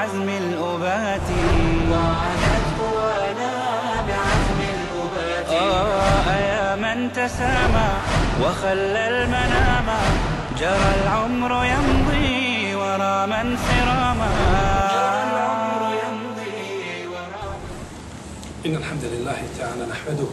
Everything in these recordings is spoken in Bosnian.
بعزم الأبات. وعادت قوانا بعزم الأبات آه يا من تسامى وخلى المنام. جرى العمر يمضي ورا من سراما. إن الحمد لله تعالى نحمده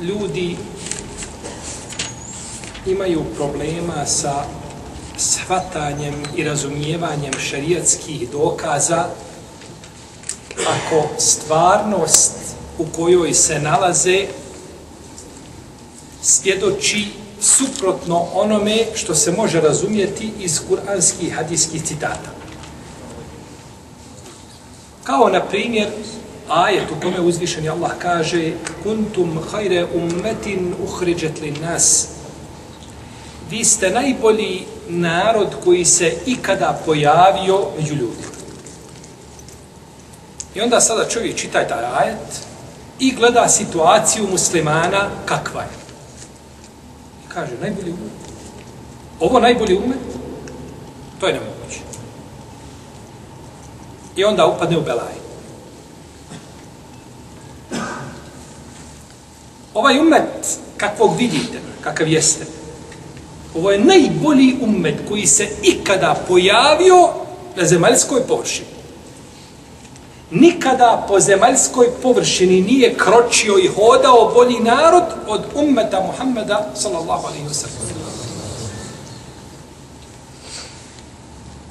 ljudi imaju problema sa shvatanjem i razumijevanjem šarijatskih dokaza ako stvarnost u kojoj se nalaze svjedoči suprotno onome što se može razumjeti iz kuranskih i hadijskih citata. Kao na primjer ajet u kome uzvišeni Allah kaže kuntum hajre ummetin uhriđet li nas vi ste najbolji narod koji se ikada pojavio među ljudima. I onda sada čovjek čita taj ajet i gleda situaciju muslimana kakva je. I kaže, najbolji umet. Ovo najbolji umet? To je nemoguće. I onda upadne u belaj. Ovaj umet, kakvog vidite, kakav jeste, ovo je najbolji umet koji se ikada pojavio na zemaljskoj površini. Nikada po zemaljskoj površini nije kročio i hodao bolji narod od ummeta Muhammeda sallallahu alaihi wa sallam.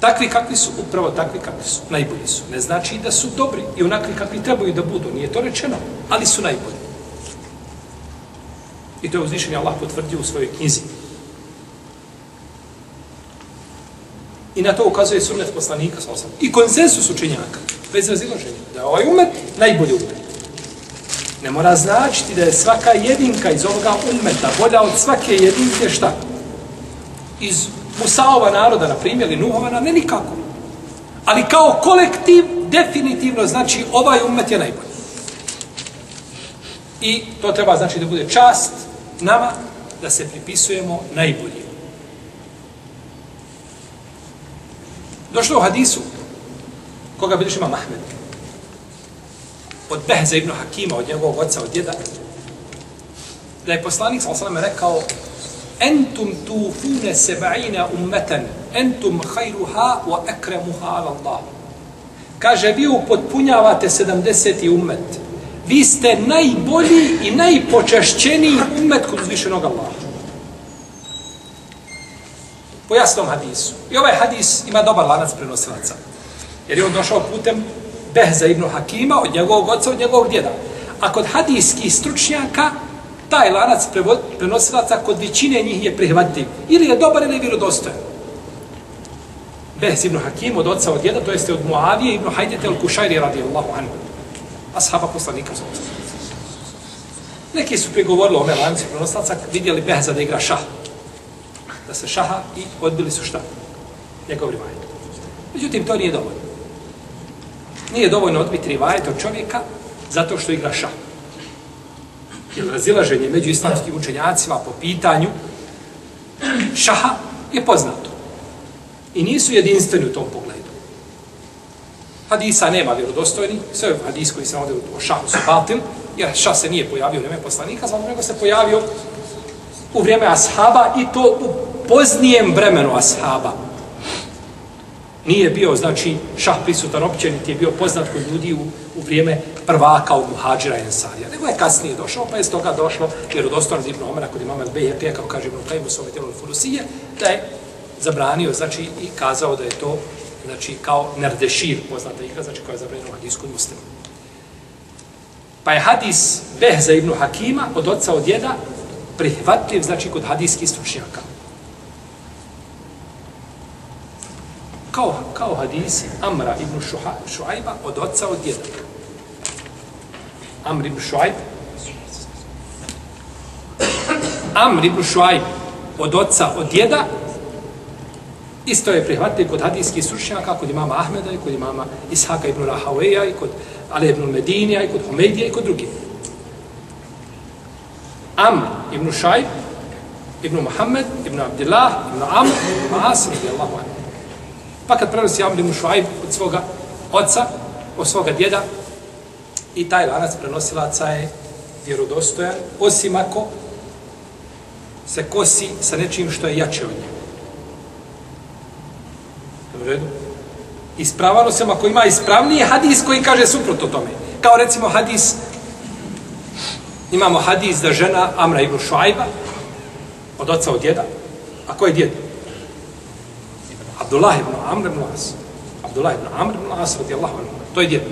Takvi kakvi su, upravo takvi kakvi su, najbolji su. Ne znači da su dobri i onakvi kakvi trebaju da budu, nije to rečeno, ali su najbolji. I to je uzvišenje Allah potvrdio u svojoj knjizi. I na to ukazuje sunnet poslanika, sa osam. I konsensus učenjaka, bez razilaženja, da je ovaj umet najbolji umet. Ne mora značiti da je svaka jedinka iz ovoga umeta bolja od svake jedinke šta? Iz Musaova naroda, na primjer, ili Nuhova, ne nikako. Ali kao kolektiv, definitivno znači ovaj umet je najbolji. I to treba znači da bude čast nama da se pripisujemo najboljim. Došlo u hadisu, koga bi ima Mahmed, od Behza ibn Hakima, od njegovog oca, od djeda, da je poslanik s.a.v. rekao Entum tufune seba'ina ummeten, entum hajruha wa ekremuha ala Allah. Kaže, vi upotpunjavate 70. ummet. Vi ste najbolji i najpočašćeniji umet kod uzvišenog Allaha po jasnom hadisu. I ovaj hadis ima dobar lanac prenosilaca. Jer je on došao putem Behza ibn Hakima od njegovog oca, od njegovog djeda. A kod hadijskih stručnjaka, taj lanac prenosilaca kod većine njih je prihvatljiv. Ili je dobar ili je vjerodostojan. Behz ibn Hakim od oca od djeda, to jeste od Muavije ibn Hajdete al Kušajri radijallahu anhu. Ashaba poslanika za Neki su prigovorili ome lanci prenoslaca, vidjeli Behza da igra šah da se šaha i odbili su šta? Njegov rivajet. Međutim, to nije dovoljno. Nije dovoljno odbiti rivajet od čovjeka zato što igra šah. Jer razilaženje među islamskim učenjacima po pitanju šaha je poznato. I nisu jedinstveni u tom pogledu. Hadisa nema vjerodostojni, sve hadis koji se navode u šahu su batil, jer šah se nije pojavio u vrijeme poslanika, zato nego se pojavio u vrijeme ashaba i to u poznijem vremenu ashaba. Nije bio, znači, šah prisutan opće, niti je bio poznat kod ljudi u, u vrijeme prvaka od muhađira i ensarija. Nego je kasnije došao, pa je s toga došlo, jer od osnovnog Ibn Omera, kod imama El-Beje, kako kaže Ibn Kajmu, svome tijelo Furusije, da je zabranio, znači, i kazao da je to, znači, kao nerdešir, poznata igra, znači, koja je zabranjena u hadijsku muslimu. Pa je hadis Behza ibn Hakima od oca od djeda prihvatljiv, znači, kod hadijskih stručnjaka. Kao, kao hadisi Amra ibn Šuha, Šuajba od oca od djeda. Amr ibn Šuajb. Amr ibn Šuajb od oca od djeda isto je prihvatljiv kod hadijskih stručnjaka, kod imama Ahmeda i kod imama Ishaka ibn Rahaveja i kod Ali ibn Medinija i kod Humejdija i kod drugih. Amr ibn Šajb, ibn Muhammed, ibn Abdillah, ibn Amr, ibn Asr, radijallahu anhu. Pa kad prenosi Amr ibn Šajb od svoga oca, od svoga djeda, i taj lanac prenosilaca je vjerodostojan, osim ako se kosi sa nečim što je jače od njega. U redu? Ispravano se ako ima ispravniji hadis koji kaže suprotno tome. Kao recimo hadis, imamo hadis da žena Amra ibn Šuajba, od oca od djeda, a ko je djed? Abdullah ibn Amr ibn As. Abdullah ibn Amr ibn As, radijallahu anhu. To je djed.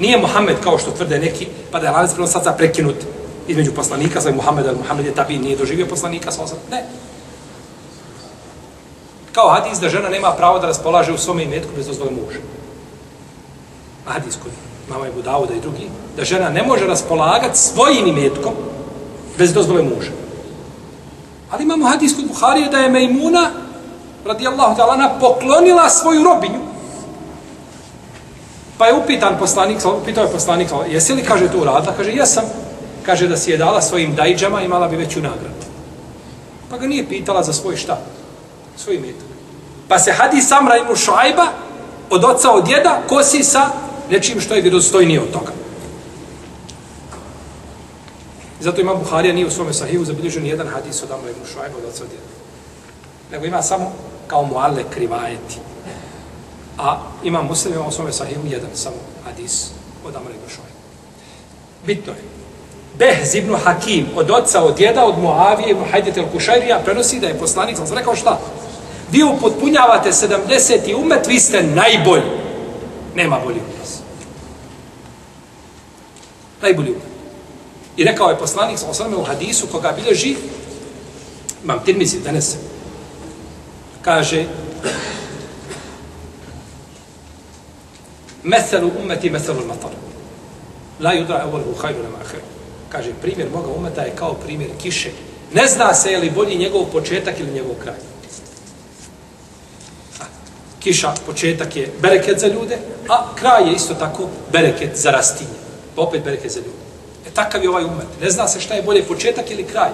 Nije Muhammed kao što tvrde neki, pa da je lanac prenosaca prekinut između poslanika, sa Muhammed, ali Muhammed je tabi nije doživio poslanika, sa osam. Ne, Kao hadis da žena nema pravo da raspolaže u svome imetku bez dozvole muža. Hadis koji mama je ovaj Budauda i drugi, da žena ne može raspolagati svojim imetkom bez dozvole muža. Ali imamo hadis kod Buharije da je Mejmuna, radijallahu ta'ala, poklonila svoju robinju. Pa je upitan poslanik, upitao je poslanik, jesi li, kaže, to uradila? Kaže, jesam. Kaže da si je dala svojim dajđama, imala bi veću nagradu. Pa ga nije pitala za svoj šta svoj metak. Pa se hadis Amra ibn Šuajba od oca od djeda kosi sa nečim što je vjerozstojnije od toga. Zato ima Buharija nije u svome sahivu zabilježen jedan hadis od Amra ibn Šuajba od oca od djeda. Nego ima samo kao muale krivajeti. A ima muslim ima u svome sahivu jedan samo hadis od Amra ibn Šuajba. Bitno je. Behz ibn Hakim od oca od djeda od Muavije ibn Hajdet el Kušajrija prenosi da je poslanik sam rekao šta? Vi upotpunjavate 70. umet, vi ste najbolji. Nema bolji od vas. Najbolji umet. I rekao je poslanik, sa osvrame u hadisu, koga bilježi, imam tirmizi, danas, kaže, Meselu umeti, meselu matar. La yudra evolu u hajru nema ahiru. Kaže, primjer moga umeta je kao primjer kiše. Ne zna se je li bolji njegov početak ili njegov kraj kiša, početak je bereket za ljude, a kraj je isto tako bereket za rastinje. Pa opet bereket za ljude. E takav je ovaj umet. Ne zna se šta je bolje, početak ili kraj.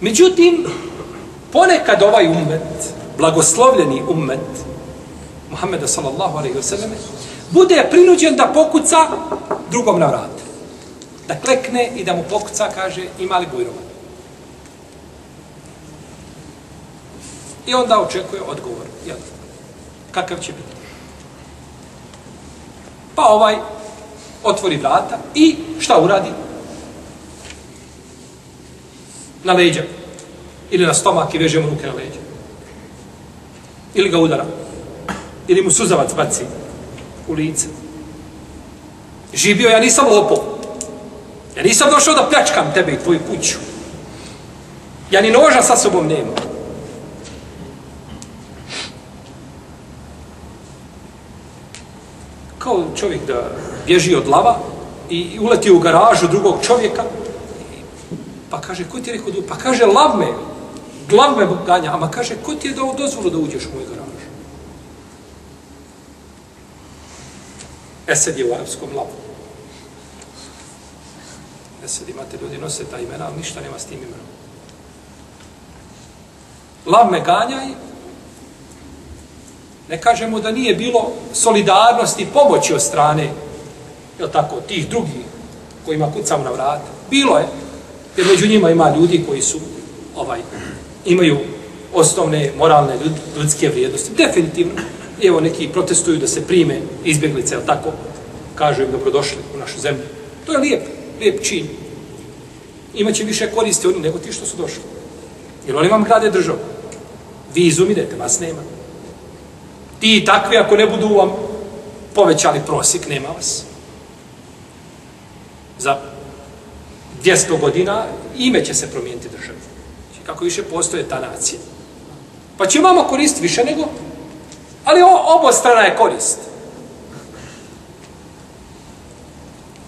Međutim, ponekad ovaj umet, blagoslovljeni umet, Muhammeda sallallahu alaihi wa sallam, bude prinuđen da pokuca drugom na vrat. Da klekne i da mu pokuca, kaže, ima li bujrova. I onda očekuje odgovor. Jel? Kakav će biti? Pa ovaj otvori vrata i šta uradi? Na leđa. Ili na stomak i veže mu ruke na leđa. Ili ga udara. Ili mu suzavac baci u lice. Živio, ja nisam lopov. Ja nisam došao da pljačkam tebe i tvoju kuću. Ja ni noža sa sobom nemam. Kao čovjek da bježi od lava i uleti u garažu drugog čovjeka, pa kaže, ko ti je rekao, pa kaže, lav me, glav me ganja, ama kaže, ko ti je dao dozvolu da uđeš u moj garaž? Esed je u arapskom lavu. Esed imate, ljudi nose ta imena, ali ništa nema s tim imenom. Lav me ganja i Ne kažemo da nije bilo solidarnosti pomoći od strane je tako, tih drugih kojima kucamo na vrata. Bilo je, jer među njima ima ljudi koji su ovaj imaju osnovne moralne ljud, ljudske vrijednosti. Definitivno. Evo neki protestuju da se prime izbjeglice, je tako, kažu im dobrodošli u našu zemlju. To je lijep, lijep čin. Imaće više koristi oni nego ti što su došli. Jer oni vam grade državu. Vi izumirete, vas nema. Ti i takvi, ako ne budu vam povećali prosjek, nema vas. Za 200 godina ime će se promijeniti državi. Znači, kako više postoje ta nacija. Pa će imamo korist više nego... Ali obostrana je korist.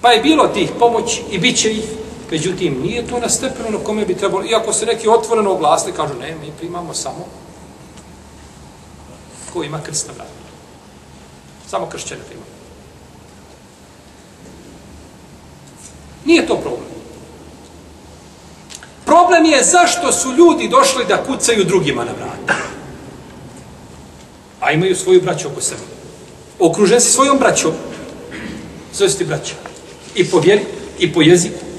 Pa je bilo tih pomoći i bit će ih. Međutim, nije to na stepenu na kome bi trebalo, iako se neki otvoreno oglasili, kažu, ne, mi primamo samo ko ima krst na vratu. Samo kršćane primamo. Nije to problem. Problem je zašto su ljudi došli da kucaju drugima na vrata. A imaju svoju braću oko sebe. Okružen si svojom braćom. Sve su ti braća. I po vjeri, i po jeziku.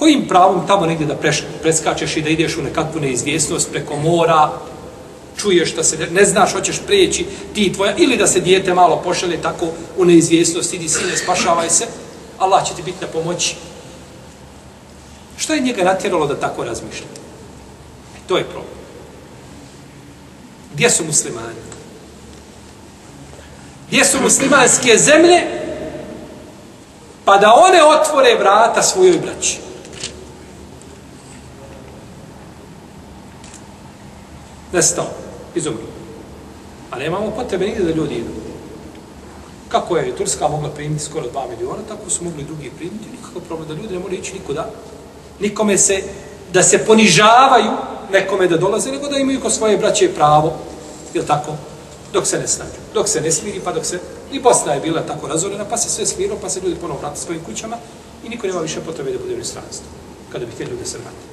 Kojim pravom tamo negdje da preš, preskačeš i da ideš u nekakvu neizvjesnost preko mora, čuješ da se ne znaš, hoćeš prijeći ti tvoja, ili da se dijete malo pošalje tako u neizvjesnost, idi sine, spašavaj se, Allah će ti biti na pomoći. Što je njega natjeralo da tako razmišlja? E, to je problem. Gdje su muslimani? Gdje su muslimanske zemlje? Pa da one otvore vrata svojoj braći. Nestao. Izumro. A nemamo potrebe nigdje da ljudi idu. Kako je Turska mogla primiti skoro 2 miliona, tako su mogli drugi primiti. Nikakav problem da ljudi ne mora ići nikuda. Nikome se, da se ponižavaju nekome da dolaze, nego da imaju ko svoje braće pravo. Je tako? Dok se ne snađu. Dok se ne smiri, pa dok se... I Bosna je bila tako razorena, pa se sve smirilo, pa se ljudi ponovo vrati svojim kućama i niko nema više potrebe da bude u inostranstvu. Kada bi htjeli ljudi se vratili.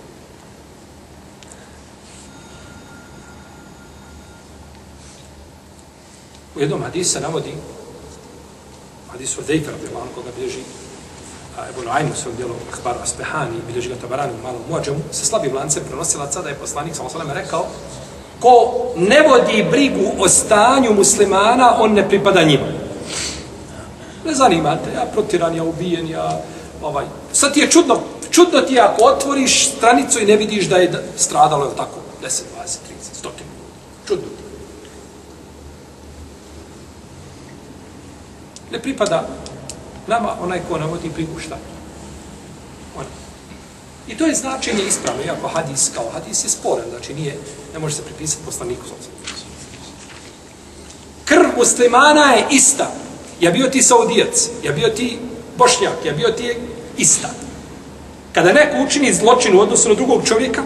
U jednom hadisu se navodi, hadisu od Dejka, radi Allah, koga bilježi Ebu Nuaymu svog dijelu Akbaru Aspehani, bilježi ga Tabarani u malom muadžemu, sa slabim lancem prenosilaca da je poslanik sa osaleme rekao ko ne vodi brigu o stanju muslimana, on ne pripada njima. Ne zanimate, ja protiran, ja ubijen, ja ovaj. Sad ti je čudno, čudno ti je ako otvoriš stranicu i ne vidiš da je stradalo, je tako, 10-20 20, 30, 100. Čudno ti. Ne pripada nama onaj ko navodi prikušta. šta. On. I to je značenje ispravno, iako hadis kao hadis je sporan, znači nije, ne može se pripisati poslaniku. Krv muslimana je ista. Ja bio ti saudijac, ja bio ti bošnjak, ja bio ti ista. Kada neko učini zločin u odnosu na drugog čovjeka,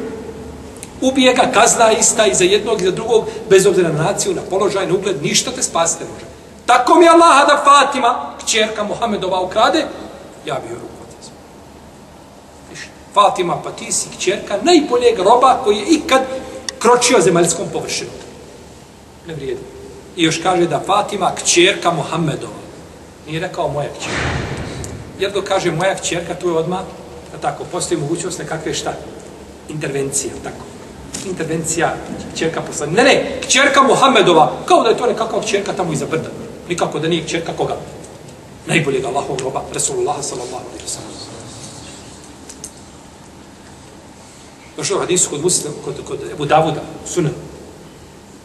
ubije ga, kazna ista i za jednog i za drugog, bez obzira na naciju, na položaj, na ugled, ništa te spasite može. Tako mi Allah da Fatima, kćerka Muhammedova ukrade, ja bi joj ruku. Fatima, pa ti si kćerka najboljeg roba koji je ikad kročio zemaljskom površinom. Ne vrijedi. I još kaže da Fatima kćerka Muhammedova. Nije rekao moja kćerka. Jer dok kaže moja kćerka, tu je odmah, tako, postoji mogućnost nekakve šta? Intervencija, tako. Intervencija kćerka poslanika. Ne, ne, kćerka Muhammedova, kao da je to nekakva kćerka tamo iza brda. Nikako da nije kćerka koga? Najboljeg Allahov roba, Resulullah sallallahu alaihi wa sallam. Došao hadisu kod muslim, kod, kod Ebu Davuda, sunan.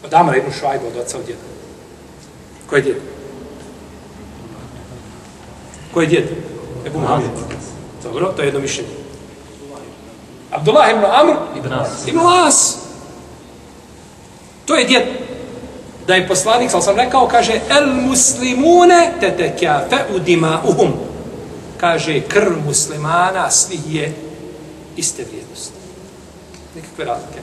Od Amra ibn Šuajba, od oca od djeda. Ko je djed? Ko je djed? Ebu Muhammed. Dobro, to je jedno mišljenje. Abdullah ibn Amr ibn As. Ibn As. To je djed da je poslanik, sal sam rekao, kaže, el muslimune te te kjafe u dima uhum. Kaže, krv muslimana svih je iste vrijednosti. Nikakve razlike.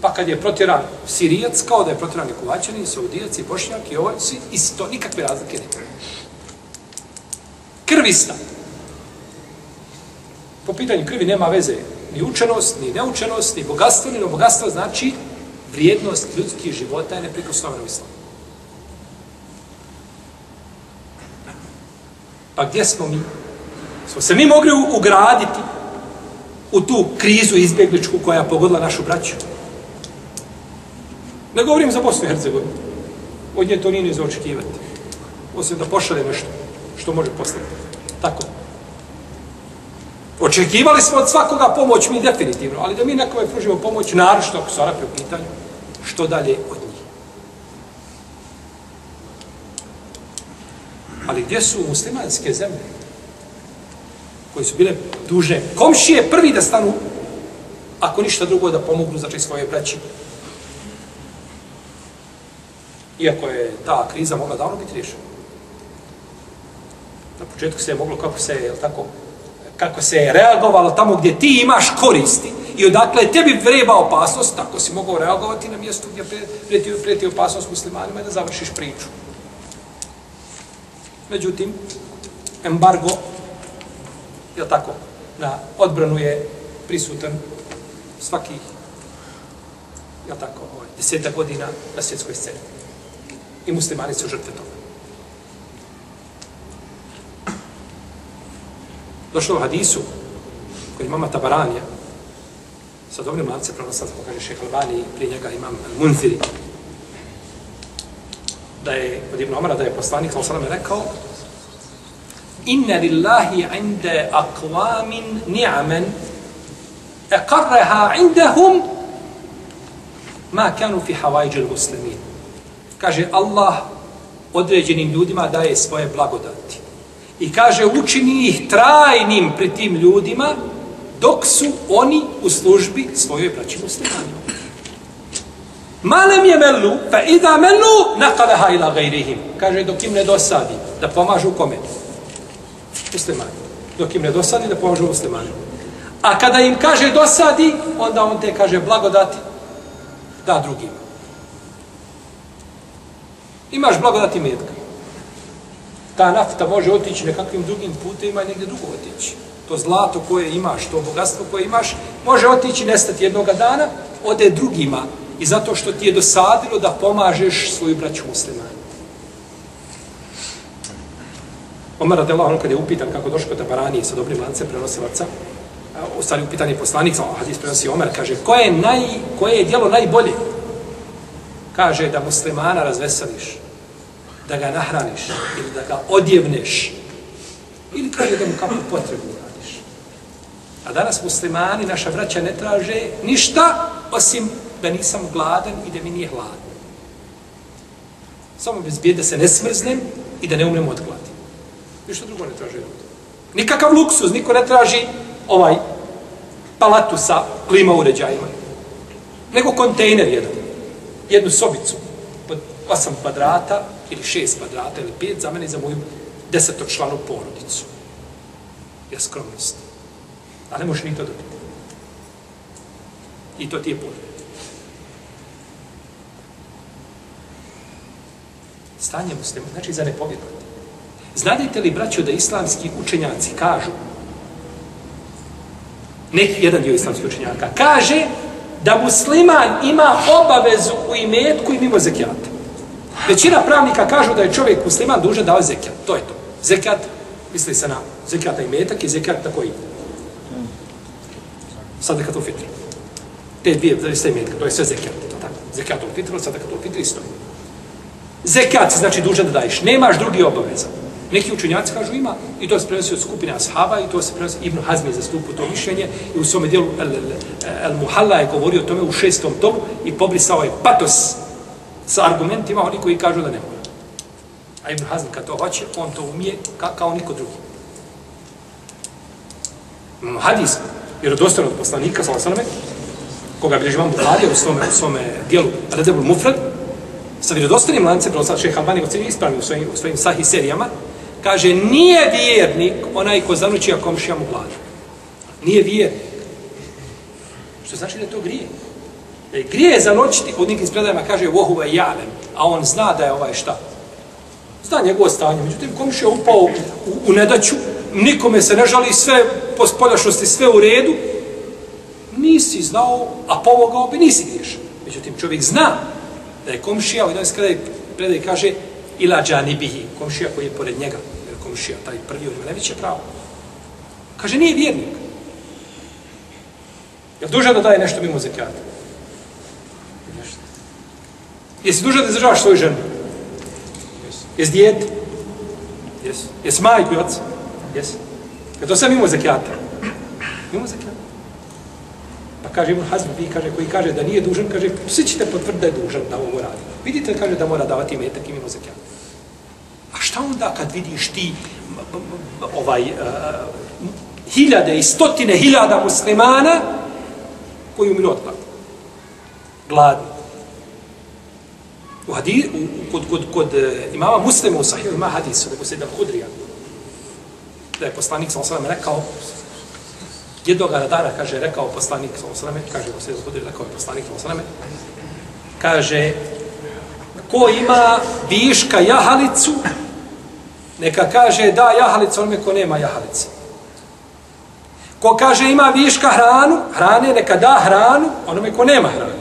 Pa kad je protjeran Sirijac, kao da je protjeran i Kuvačanin, Saudijac i Bošnjak i ovaj, svi isto, nikakve razlike ne. Krvista. Po pitanju krvi nema veze ni učenost, ni neučenost, ni bogatstvo, ni bogatstvo znači vrijednost ljudskih života je neprikosnovena u islamu. Pa gdje smo mi? Smo se mi mogli ugraditi u tu krizu izbjegličku koja je pogodila našu braću. Ne govorim za Bosnu i Hercegovinu. Od nje to nije ne zaočekivati. Osim da pošalje nešto što može poslati. Tako. Očekivali smo od svakoga pomoć mi definitivno, ali da mi nekome pružimo pomoć, naročito ako su Arapi u pitanju, što dalje od njih. Ali gdje su muslimanske zemlje koji su bile duže? Komšije prvi da stanu, ako ništa drugo da pomognu, znači svoje braći. Iako je ta kriza mogla davno biti riješena. Na početku se je moglo kako se, je tako, kako se je reagovalo tamo gdje ti imaš koristi i odakle tebi vreba opasnost, tako si mogao reagovati na mjestu gdje preti, preti opasnost muslimanima i da završiš priču. Međutim, embargo, je tako, na odbranu je prisutan svaki, je tako, ovaj, deseta godina na svjetskoj sceni. I muslimani su žrtve toga. Došlo u hadisu, koji imama Tabaranija, sa dobrim lance prenosa, kako kaže šeha Albani, prije njega imam Munziri, da je od Ibn Omara, da je poslanik, sa sallam, rekao, inna lillahi inde akvamin ni'amen ekarreha indahum ma kanu fi havajđel muslimin. Kaže, Allah određenim ljudima daje svoje blagodati i kaže učini ih trajnim pri tim ljudima dok su oni u službi svojoj braći muslimanima. Malem je melu, fa ida melu, nakaleha ila gajrihim. Kaže, dok im ne dosadi, da pomažu kome? Muslimani. Dok im ne dosadi, da pomažu muslimani. A kada im kaže dosadi, onda on te kaže blagodati, da drugima. Imaš blagodati metka ta nafta može otići nekakvim drugim putima i negdje drugo otići. To zlato koje imaš, to bogatstvo koje imaš, može otići nestati jednoga dana, ode drugima. I zato što ti je dosadilo da pomažeš svoju braću muslimanu. Omar Adelah, on kad je upitan kako došlo kod Tabarani sa dobrim lancem prenosilaca, u stvari upitan je poslanik, a hadis prenosi Omar, kaže, koje je, naj, koje je dijelo najbolje? Kaže da muslimana razveseliš da ga nahraniš ili da ga odjevneš ili kaže da mu kakvu potrebu uradiš. A danas muslimani, naša braća ne traže ništa osim da nisam gladan i da mi nije hladno. Samo bez da se ne smrznem i da ne umrem od gladi. Ništa drugo ne traže ljudi. Nikakav luksuz, niko ne traži ovaj palatu sa klima uređajima. Nego kontejner jedan. Jednu sobicu od 8 kvadrata ili šest kvadrata ili pet za mene i za moju desetočlanu porodicu. Je skromnost. A ne možeš ni to dobiti. I to ti je puno. Stanje muslima, znači za nepovjedovati. Znadite li, braćo, da islamski učenjaci kažu, neki jedan dio islamskih učenjaka, kaže da musliman ima obavezu u imetku i mimo zekijata. Većina pravnika kažu da je čovjek musliman dužan da zekijat. To je to. Zekijat, misli se na zekijata i metak i zekijat na koji? Sadakat u fitri. Te dvije vrste metka, to je sve zekijat. To tako. Zekijat u fitru, sadakat u fitri isto. Zekijat znači dužan da daješ. Nemaš drugi obaveza. Neki učenjaci kažu ima i to se prenosi od skupine ashaba i to se prenosi Ibn Hazmi za zastupio to mišljenje i u svome dijelu El, El, El Muhalla je govorio o tome u šestom tomu i pobrisao je patos sa argumentima oni koji kažu da ne mora. A Ibn Hazm kad to hoće, on to umije ka, kao niko drugi. Imamo hadis, jer od od poslanika, sa osaname, koga bilježi vam Buharija u svome, u svome dijelu Redebul Mufrad, sa vjerodostanim lancem, prvo sad šeha Albani oceni ispravni u svojim, u svojim sahih serijama, kaže, nije vjernik onaj ko zanuči komšija mu glada. Nije vjernik. Što znači da je to grije? E, grije je noćiti, od nekim spredajima kaže vohuve javem, a on zna da je ovaj šta. Zna njegovo stanje. Međutim, komiš je upao u, u nedaću, nikome se ne žali, sve po spoljašnosti, sve u redu, nisi znao, a pomogao bi, nisi griješan. Međutim, čovjek zna da je komšija, u jednom skredaj predaj kaže, ila džani bihi, komšija koji je pored njega, jer komšija, taj prvi, on ima najveće pravo. Kaže, nije vjernik. Jel duže dužan da daje nešto mimo zekijata? Jesi dužan da izdržavaš svoju ženu? Jesi dijete? Jesu. Jesi majku i oca? Jesi. Je to sve mimo zekijata? Mimo zekijata. Pa kaže Ibn Hazm, vi kaže, koji kaže da nije dužan, kaže, svi ćete potvrditi da je dužan da ovo radi. Vidite, kaže da mora davati metak i mimo zekijata. A šta onda kad vidiš ti ovaj, uh, hiljade i stotine hiljada muslimana koji umiru od? Gladni. U hadis, u, u- kod, kod, kod e, imama muslima u sahiju ima hadis od Ebu Sejda Hudrija, da je poslanik sa osvrame rekao, jednoga dana, kaže, rekao poslanik sa osvrame, kaže Ebu Sejda Hudrija, rekao je poslanik sa osvrame, kaže, ko ima viška jahalicu, neka kaže da jahalicu onome ko nema jahalice. Ko kaže ima viška hranu, hrane, neka da hranu onome ko nema hrane.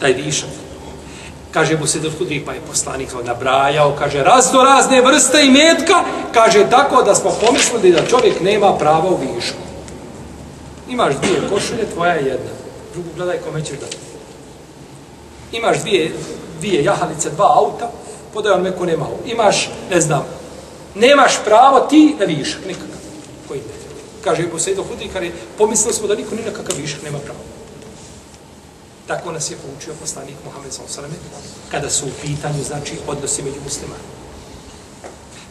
Taj višak. Kaže mu se do Hudri, pa je poslanik nabrajao, kaže, razno razne vrste i metka, kaže tako da smo pomislili da čovjek nema prava u višku. Imaš dvije košulje, tvoja je jedna. Drugu gledaj kome ćeš dati. Imaš dvije, dvije jahalice, dva auta, podaj on ko nema auta. Imaš, ne znam, nemaš pravo ti na višak, nikakav. Koji ne. Kaže Ebu Sejdo Hudri, kaže, pomislili smo da niko ni na kakav višak nema pravo. Tako nas je poučio poslanik Muhammed s.a.v. kada su u pitanju, znači, odnosi među muslimani.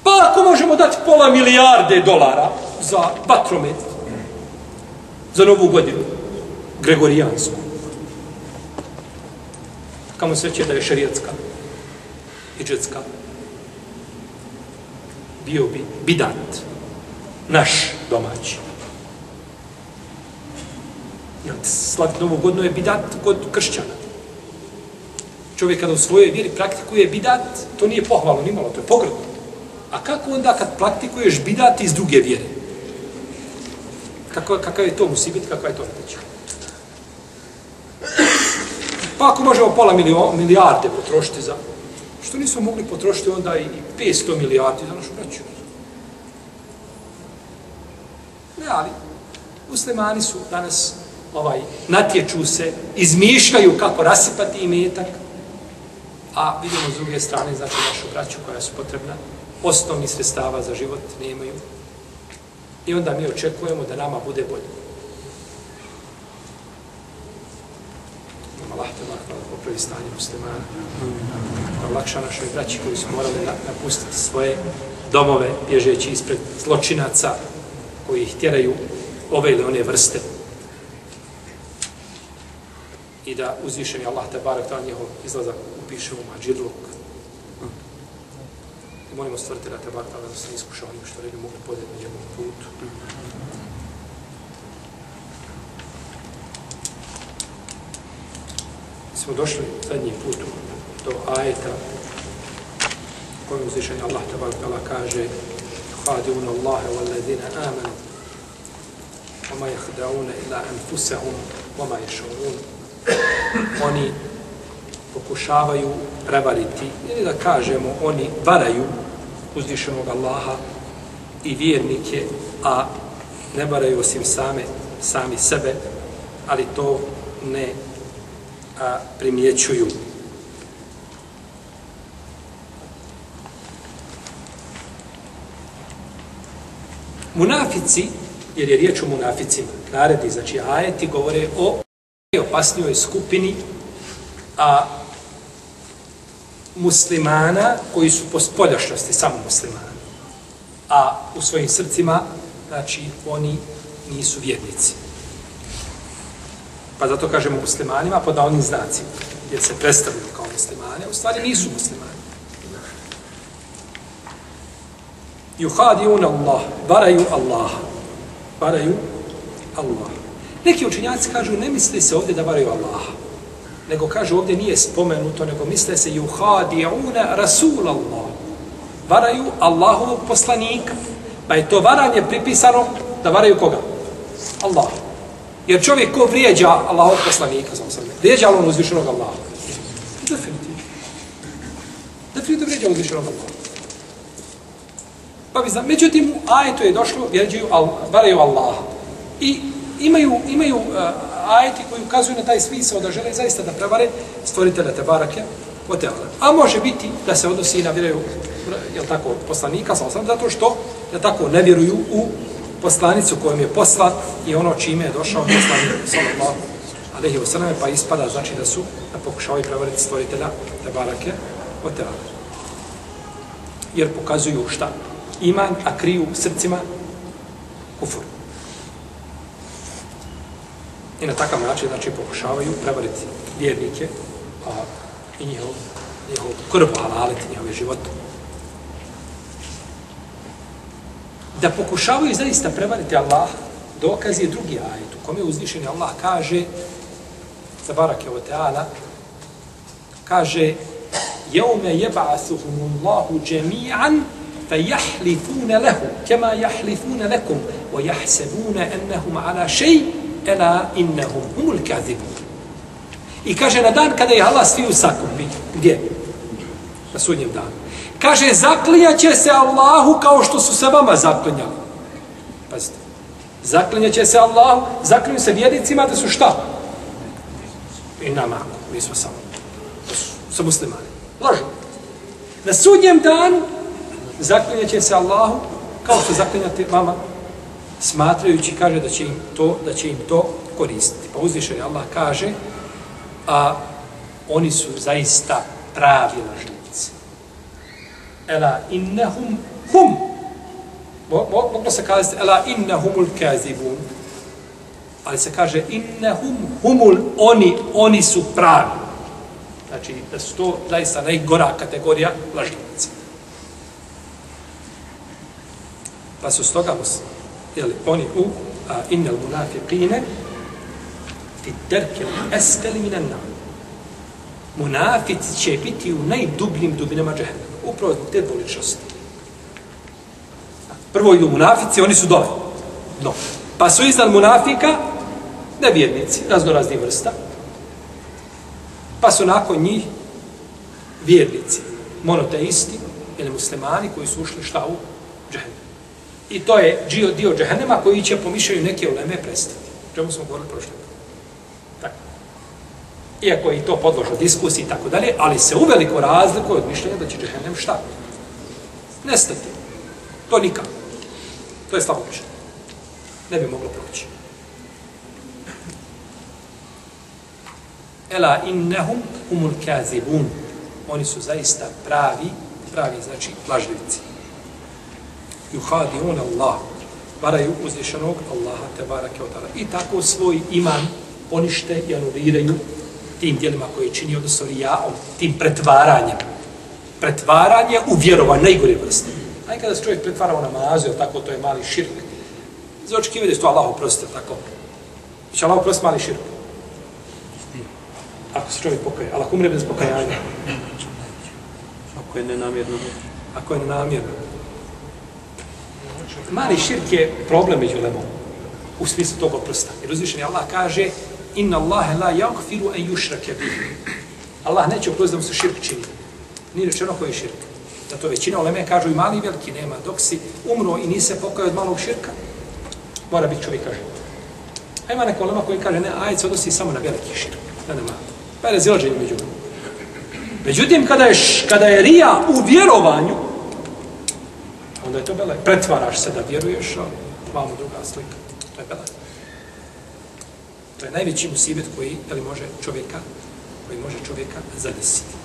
Pa ako možemo dati pola milijarde dolara za vatromet, za novu godinu, Gregorijansku, kamo sreće da je šarijatska i džetska, bio bi bidat, naš domaći. Jer slaviti novu godinu je bidat kod kršćana. Čovjek kada u svojoj vjeri praktikuje bidat, to nije pohvalno nimalo, to je pogrdno. A kako onda kad praktikuješ bidat iz druge vjere? Kako, kakav je to musibit, kakva je to neteća? Pa ako možemo pola milio, milijarde potrošiti za... Što nismo mogli potrošiti onda i 500 milijardi za našu braću? Ne, ali muslimani su danas ovaj natječu se, izmišljaju kako rasipati imetak, a vidimo s druge strane, znači našu braću koja su potrebna, osnovni sredstava za život nemaju. I onda mi očekujemo da nama bude bolje. Allah te bar da popravi stanje muslimana. Da olakša našoj braći koji su morali napustiti svoje domove, bježeći ispred zločinaca koji ih tjeraju ove ili one vrste I da uzvišeni Allah te barak ta njihov izlazak upiše u mađidluk. I molimo stvrtila te barak da se iskuša onim što ne bi mogli podeti na njegovom putu. smo došli zadnji put do ajeta kojim uzvišenje Allah tabarak tala kaže Hadiuna Allahe wal ladina amanu وما يخدعون إلا أنفسهم وما يشعرون oni pokušavaju prevariti ili da kažemo oni varaju uzvišenog Allaha i vjernike a ne varaju osim same sami sebe ali to ne a, primjećuju. Munafici, jer je riječ o munaficima, naredi, znači ajeti govore o najopasnijoj skupini a muslimana koji su po spoljašnosti samo muslimani, a u svojim srcima, znači, oni nisu vjernici. Pa zato kažemo muslimanima pa pod onim znacima, jer se predstavljaju kao muslimane, u stvari nisu muslimani. Juhadiuna Allah, varaju Allaha. Varaju Allah. Neki učenjaci kažu, ne misli se ovdje da varaju Allaha, nego kažu ovdje nije spomenuto, nego misle se juhadiuna Rasul Allah. Varaju Allahovog poslanika. Pa je to varanje pripisano da varaju koga? Allah. Jer čovjek ko vrijeđa Allahov poslanika, sam sam vrijeđa on uzvišenog Allaha. Definitivno. Definitivno vrijeđa uzvišenog Allaha. Pa bi znam, međutim, u je došlo, vjeđaju, varaju Allaha. I imaju, imaju uh, ajeti koji ukazuju na taj smisao da žele zaista da prevare stvoritelja Tebarake o teala. A može biti da se odnosi i na vjeruju, jel tako, poslanika, sa osam, zato što, jel tako, ne vjeruju u poslanicu kojom je poslat i ono čime je došao poslanik, sallallahu alaihi wa sallam, pa ispada, znači da su, da pokušavaju prevariti stvoritelja Tebarake o teala. Jer pokazuju šta? Iman, a kriju srcima kufur. I na takav način, znači, pokušavaju prevariti vjernike a, i njihov, njihov krv, halaliti njihove živote. Da pokušavaju zaista prevariti Allah, dokaz je drugi ajet, u kome uzvišeni Allah kaže, za barake o teala, kaže, jeume jeba'asuhumullahu džemi'an, فيحلفون له كما يحلفون لكم ويحسبون أنهم على شيء ela innahum humul kazibu. I kaže na dan kada je Allah svi usakupi, Gdje? Na sudnjem danu. Kaže, zaklinjaće se Allahu kao što su se vama zaklinjali. Pazite. Zaklinjaće se Allahu, zaklinju se vjednicima da su šta? I nama, mi smo samo. Sa muslimani. Lažu. Na sudnjem danu zaklinjaće se Allahu kao što zaklinjate vama smatrajući kaže da će im to da će im to koristiti. Pa uzvišeni Allah kaže a oni su zaista pravi lažnici. Ela innahum hum. Moglo se kazati ela innahumul kazibun. Ali se kaže innahum humul oni oni su pravi. Znači da su to zaista najgora kategorija lažnici. Pa su stoga jeli, oni u a, innal munafiqine fi terke eskali minan nam. Munafici će biti u najdubljim dubinama džehennema. Upravo zbog te dvoličnosti. Prvo idu munafici, oni su dole. No. Pa su iznad munafika nevjernici, raznorazni vrsta. Pa su nakon njih vjernici, monoteisti ili muslimani koji su ušli šta u džehennem. I to je dio, dio džehennema koji će pomišljaju neke uleme prestati. Čemu smo govorili prošle Tako. Iako je i to podložno diskusiji i tako dalje, ali se uveliko razlikuje od mišljenja da će džehennem šta? Nestati. To nikako. To je slabo mišljenje. Ne bi moglo proći. Ela innehum humul kazibun. Oni su zaista pravi, pravi, znači, lažljivci yuhadiun Allah varaju uzvišenog Allaha te barake od I tako svoj iman ponište i anuliraju tim dijelima koje čini, odnosno rijaom, tim pretvaranjem. Pretvaranje u vjerovanje, najgore vrste. Aj kada se čovjek pretvara u namazu, tako to je mali širk. Za očekivanje da je to Allah oprosti, tako. Će Allah oprosti mali širk. Ako se čovjek pokaje, ali ako umre bez pokajanja. Ako je nenamjerno. Ako je nenamjerno. Mali širk je problem među lemom u smislu tog oprosta. Jer uzvišeni Allah kaže Inna Allahe la yaghfiru an yushrake bih. Allah neće oprostiti da mu se širk čini. Nije rečeno koji je širk. Da to većina oleme kažu i mali i veliki nema. Dok si umro i nise pokaju od malog širka, mora biti čovjek kažen. A ima neka olema koji kaže ne, ajed se odnosi samo na veliki širk. Ne, nema. Pa je razilaženje među Međutim, kada je, kada je rija u vjerovanju, onda je to belaj. Pretvaraš se da vjeruješ, a vamo druga slika. To je belaj. To je najveći musibet koji ali može čovjeka, koji može čovjeka zadesiti.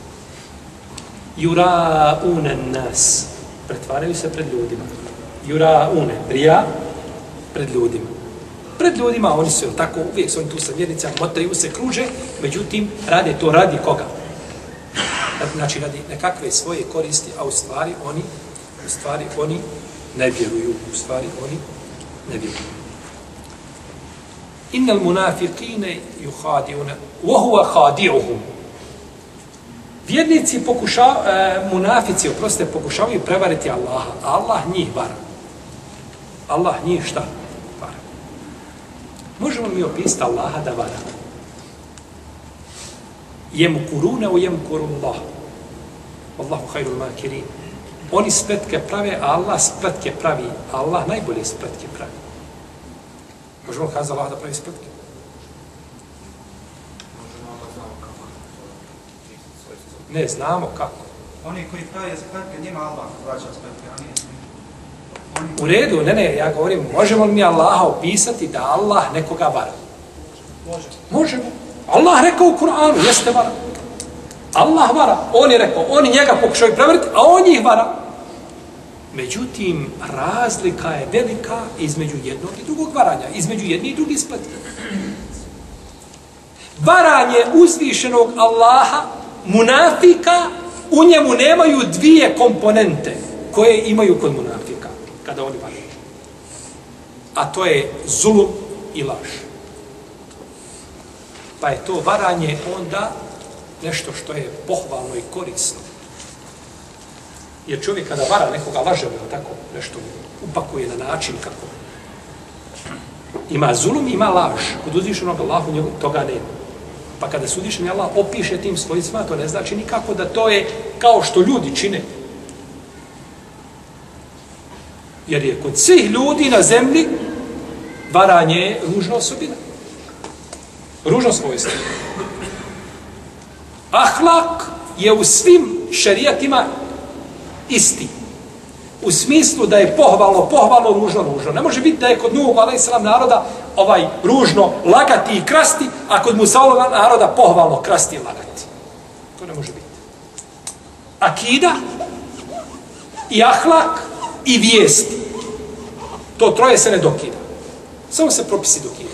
Jura une nas. Pretvaraju se pred ljudima. Jura une. Rija pred ljudima. Pred ljudima oni su tako, uvijek su oni tu sa vjernicama, motaju se, kruže, međutim, rade to radi koga? Znači, radi nekakve svoje koristi, a u stvari oni u stvari oni ne vjeruju, u stvari oni ne vjeruju. Innal munafiqine yuhadiuna wa huwa khadi'uhum. Vjernici pokuša, e, munafici, oprostite, pokušavaju prevariti Allaha, a Allah njih vara. Allah njih šta? Vara. Možemo mi opisati Allaha da vara? Jem kurune u jem kurullah. Allahu khairul makirin. Oni spletke prave, a Allah spletke pravi. Allah najbolje spletke pravi. Možemo kazati Allah da pravi spletke? Ne, znamo kako. Oni koji pravi spletke, njima Allah vraća spletke, a nije U redu, ne, ne, ja govorim, možemo li mi Allaha opisati da Allah nekoga vara? može. Možemo. Allah rekao u Kur'anu, jeste vara. Allah vara. On je rekao, oni njega pokušaju prevariti, a on njih vara. Međutim, razlika je velika između jednog i drugog varanja, između jedni i drugi spletke. Varanje uzvišenog Allaha, munafika, u njemu nemaju dvije komponente koje imaju kod munafika, kada oni varaju. A to je zulum i laž. Pa je to varanje onda nešto što je pohvalno i korisno. Jer čovjek kada vara nekoga laže, mu tako nešto upakuje na način kako ima zulum, ima laž. Kod uzvišenog Allahu njegov, toga nema. Pa kada se uzvišeni Allah opiše tim svojicima, to ne znači nikako da to je kao što ljudi čine. Jer je kod svih ljudi na zemlji varanje ružna osobina. Ružno svojstvo. Ahlak je u svim šerijatima isti. U smislu da je pohvalno, pohvalno, ružno, ružno. Ne može biti da je kod Nuhu, a.s. naroda, ovaj ružno lagati i krasti, a kod Musaulova naroda pohvalno krasti i lagati. To ne može biti. Akida i ahlak i vijesti. To troje se ne dokida. Samo se propisi dokida.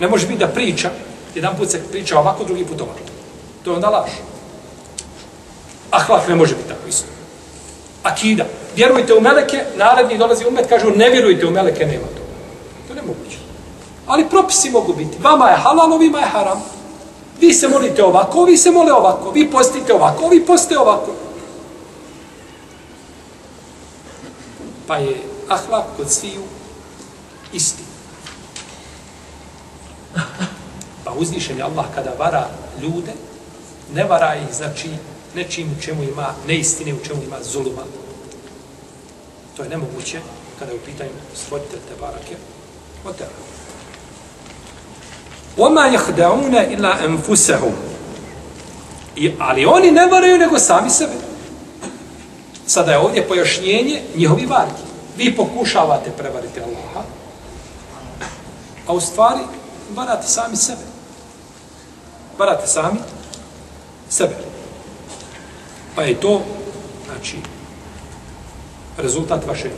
Ne može biti da priča, jedan put se priča ovako, drugi put ovako. To je onda laž. Ahlak ne može biti tako isto. Akida. Vjerujte u meleke, naredni dolazi umet, kažu ne vjerujte u meleke, nema to. To ne moguće. Ali propisi mogu biti. Vama je halal, ovima je haram. Vi se molite ovako, vi se mole ovako. Vi postite ovako, vi poste ovako. Pa je ahlak kod sviju isti. Pa uzvišen je Allah kada vara ljude, ne vara ih, znači, nečim u čemu ima neistine, u čemu ima zuluma. To je nemoguće kada je u pitanju stvoritelj te barake. O tebe. Oma jahda'una illa enfusehum. I, ali oni ne varaju nego sami sebe. Sada je ovdje pojašnjenje njihovi varki. Vi pokušavate prevariti Allaha, a u stvari varate sami sebe. Varate sami sebe. Pa je to, znači, rezultat vaše.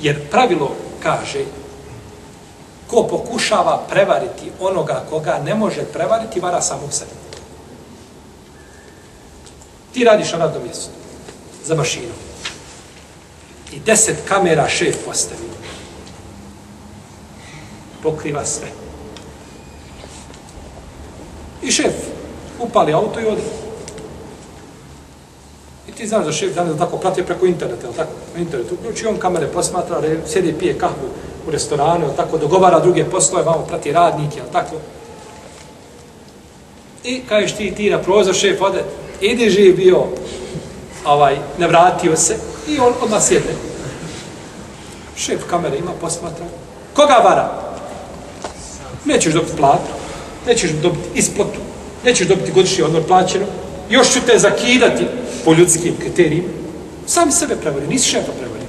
Jer pravilo kaže, ko pokušava prevariti onoga koga ne može prevariti, vara samog sebe. Ti radiš na radnom mjestu, za mašinom. I deset kamera šef postavi. Pokriva sve. I šef upali auto i odi. I ti znaš da šef danas tako prati preko interneta, je tako? Na internetu. Uključi on kamere, posmatra, sjedi, pije kahvu u restoranu, je tako? Dogovara druge poslove, vamo prati radnike, je tako? I kažeš ti, ti na prozor, šef ode, idi živ bio, ovaj, ne vratio se, i on odmah sjedne. Šef kamere ima, posmatra. Koga vara? Nećeš dobiti platu, nećeš dobiti isplatu, nećeš dobiti godišnji odmor plaćeno, još ću te zakidati po ljudskim kriterijima. Sami sebe prevari, nisi šefa prevari.